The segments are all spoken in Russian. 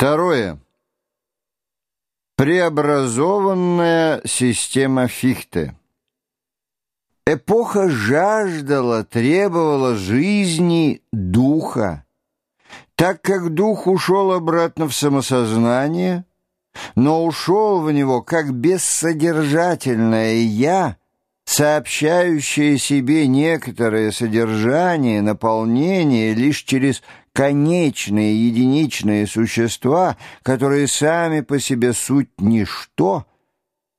Второе. Преобразованная система Фихте. Эпоха жаждала, требовала жизни духа. Так как дух ушел обратно в самосознание, но ушел в него как бессодержательное «я», сообщающее себе некоторое содержание, наполнение лишь через конечные единичные существа, которые сами по себе суть ничто,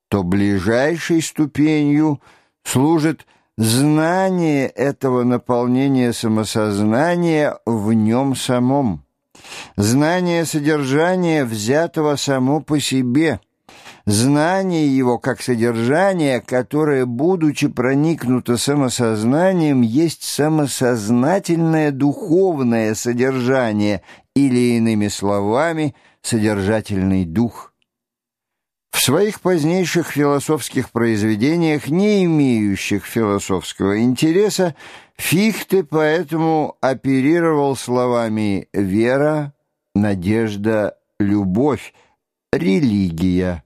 то ближайшей ступенью служит знание этого наполнения самосознания в нем самом, знание содержания, взятого само по себе – знание его как содержание, которое, будучи проникнуто самосознанием, есть самосознательное духовное содержание или, иными словами, содержательный дух. В своих позднейших философских произведениях, не имеющих философского интереса, Фихте поэтому оперировал словами «вера», «надежда», «любовь», «религия»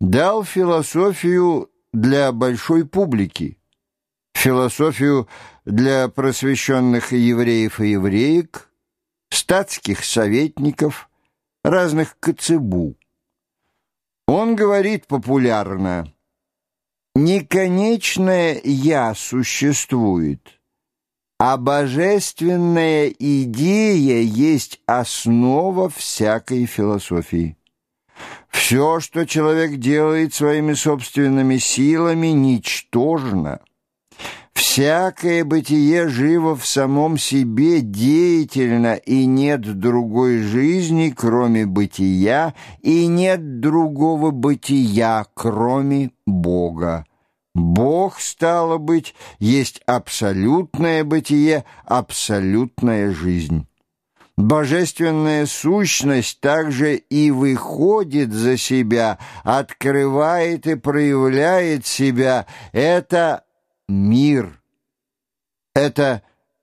дал философию для большой публики, философию для просвещенных евреев и евреек, статских советников, разных коцебу. Он говорит популярно «Неконечное «я» существует». А божественная идея есть основа всякой философии. Все, что человек делает своими собственными силами, ничтожно. Всякое бытие живо в самом себе, деятельно, и нет другой жизни, кроме бытия, и нет другого бытия, кроме Бога. Бог, стало быть, есть абсолютное бытие, абсолютная жизнь. Божественная сущность также и выходит за себя, открывает и проявляет себя. Это мир. Это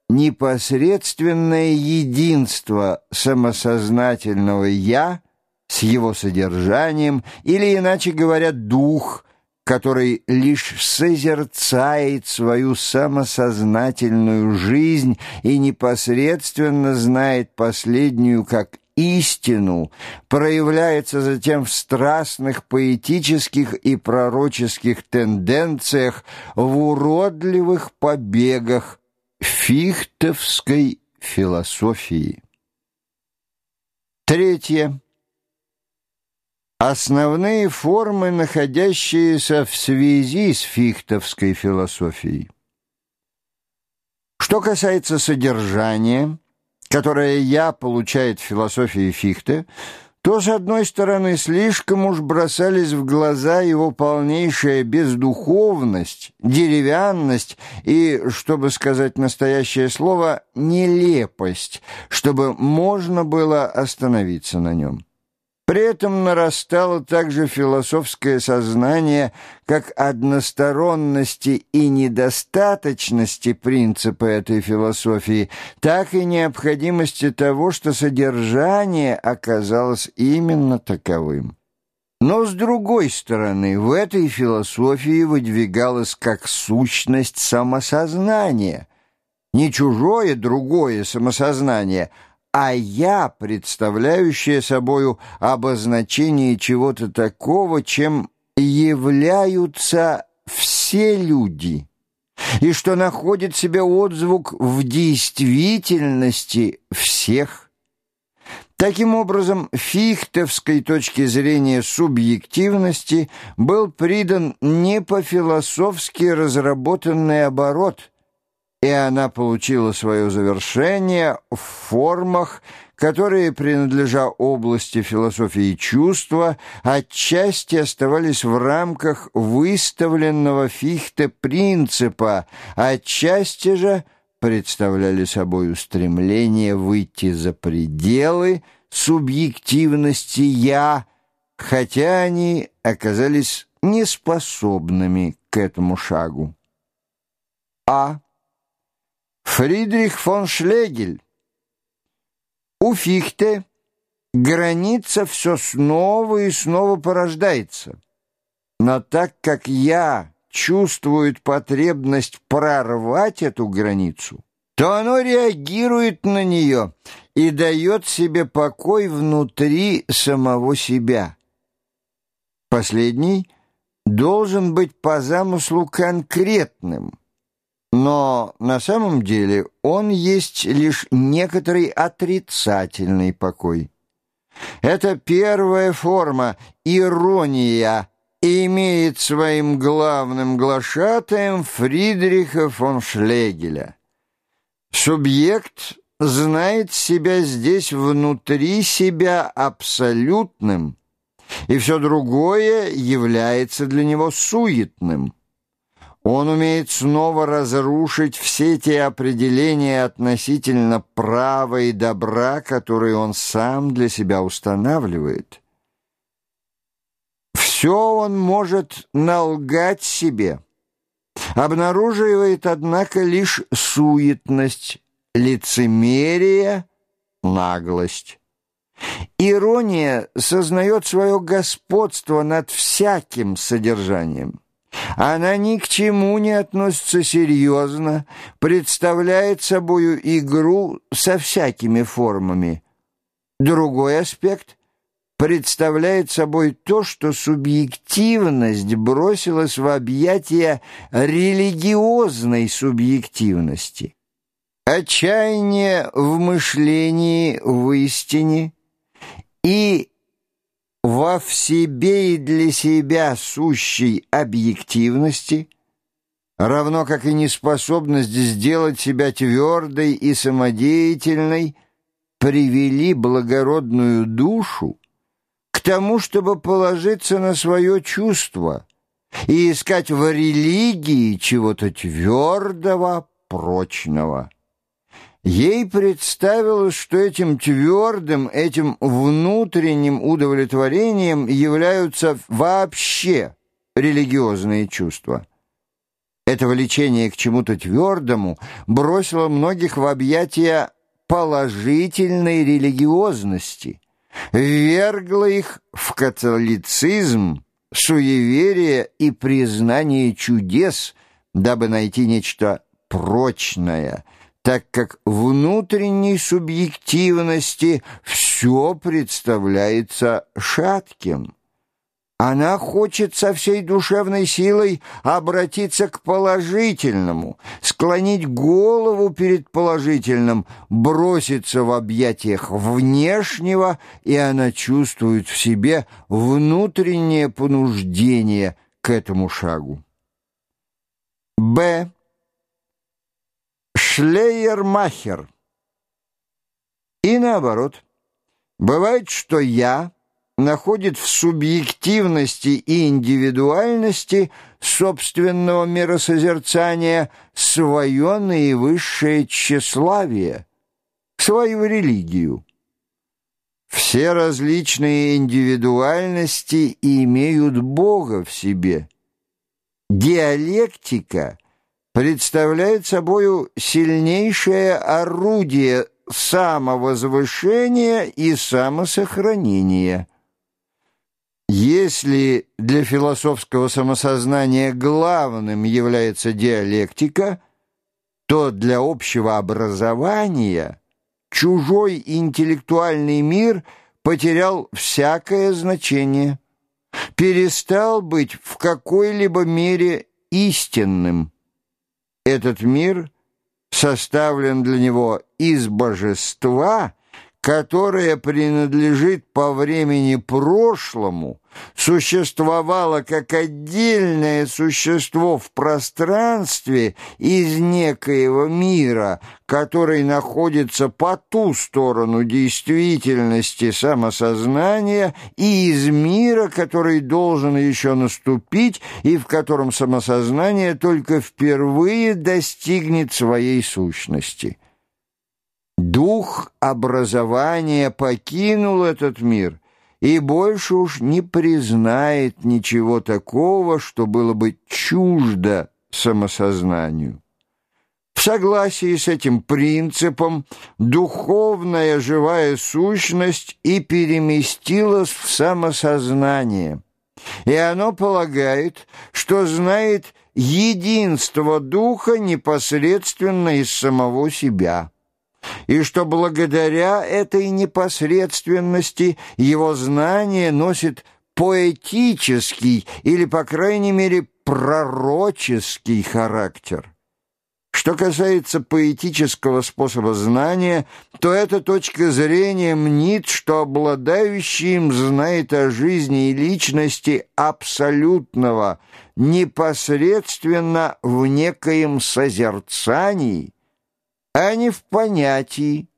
непосредственное единство самосознательного «я» с его содержанием, или, иначе говоря, дух, который лишь созерцает свою самосознательную жизнь и непосредственно знает последнюю как истину, проявляется затем в страстных поэтических и пророческих тенденциях, в уродливых побегах фихтовской философии. Третье. Основные формы, находящиеся в связи с фихтовской философией. Что касается содержания, которое «я» получает в философии Фихте, то, с одной стороны, слишком уж бросались в глаза его полнейшая бездуховность, деревянность и, чтобы сказать настоящее слово, нелепость, чтобы можно было остановиться на нем. При этом нарастало также философское сознание как односторонности и недостаточности принципа этой философии, так и необходимости того, что содержание оказалось именно таковым. Но, с другой стороны, в этой философии выдвигалось как сущность самосознания, не чужое другое самосознание – а «я», представляющее собою обозначение чего-то такого, чем являются все люди, и что находит себе отзвук в действительности всех. Таким образом, фихтовской точки зрения субъективности был придан не по-философски разработанный оборот – и она получила свое завершение в формах, которые, принадлежа области философии чувства, отчасти оставались в рамках выставленного Фихте принципа, отчасти же представляли собой устремление выйти за пределы субъективности «я», хотя они оказались неспособными к этому шагу. А. Фридрих фон Шлегель. У Фихте граница все снова и снова порождается. Но так как я чувствует потребность прорвать эту границу, то оно реагирует на нее и дает себе покой внутри самого себя. Последний должен быть по замыслу конкретным, но на самом деле он есть лишь некоторый отрицательный покой. Это первая форма ирония имеет своим главным глашатаем Фридриха фон Шлегеля. Субъект знает себя здесь внутри себя абсолютным, и все другое является для него суетным. Он умеет снова разрушить все те определения относительно права и добра, которые он сам для себя устанавливает. Все он может налгать себе – обнаруживает, однако, лишь суетность, лицемерие, наглость. Ирония сознает свое господство над всяким содержанием. Она ни к чему не относится серьезно, представляет собою игру со всякими формами. Другой аспект представляет собой то, что субъективность бросилась в объятия религиозной субъективности. Отчаяние в мышлении в истине и во в себе и для себя сущей объективности, равно как и неспособность сделать себя твердой и самодеятельной, привели благородную душу тому, чтобы положиться на свое чувство и искать в религии чего-то твердого, прочного. Ей представилось, что этим твердым, этим внутренним удовлетворением являются вообще религиозные чувства. Это влечение к чему-то твердому бросило многих в объятия положительной религиозности – ввергло их в католицизм, суеверие и признание чудес, дабы найти нечто прочное, так как внутренней субъективности все представляется шатким. Она хочет со всей душевной силой обратиться к положительному, склонить голову перед положительным, броситься в объятиях внешнего, и она чувствует в себе внутреннее понуждение к этому шагу. Б. Шлейермахер. И наоборот. Бывает, что я находит в субъективности и индивидуальности собственного миросозерцания свое наивысшее тщеславие, свою религию. Все различные индивидуальности имеют Бога в себе. Диалектика представляет собою сильнейшее орудие самовозвышения и самосохранения – если для философского самосознания главным является диалектика, то для общего образования чужой интеллектуальный мир потерял всякое значение, перестал быть в какой-либо мере истинным. Этот мир составлен для него из божества – которое принадлежит по времени прошлому, существовало как отдельное существо в пространстве из некоего мира, который находится по ту сторону действительности самосознания и из мира, который должен еще наступить и в котором самосознание только впервые достигнет своей сущности. Дух образования покинул этот мир и больше уж не признает ничего такого, что было бы чуждо самосознанию. В согласии с этим принципом духовная живая сущность и переместилась в самосознание, и оно полагает, что знает единство духа непосредственно из самого себя, и что благодаря этой непосредственности его знание носит поэтический или, по крайней мере, пророческий характер. Что касается поэтического способа знания, то эта точка зрения мнит, что обладающий им знает о жизни и личности абсолютного, непосредственно в некоем созерцании, а не в понятии,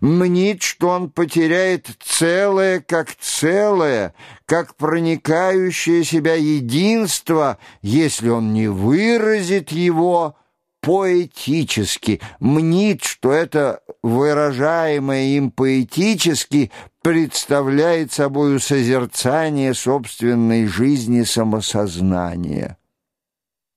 мнит, что он потеряет целое как целое, как проникающее себя единство, если он не выразит его поэтически, мнит, что это выражаемое им поэтически представляет собою созерцание собственной жизни самосознания.